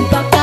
День пока.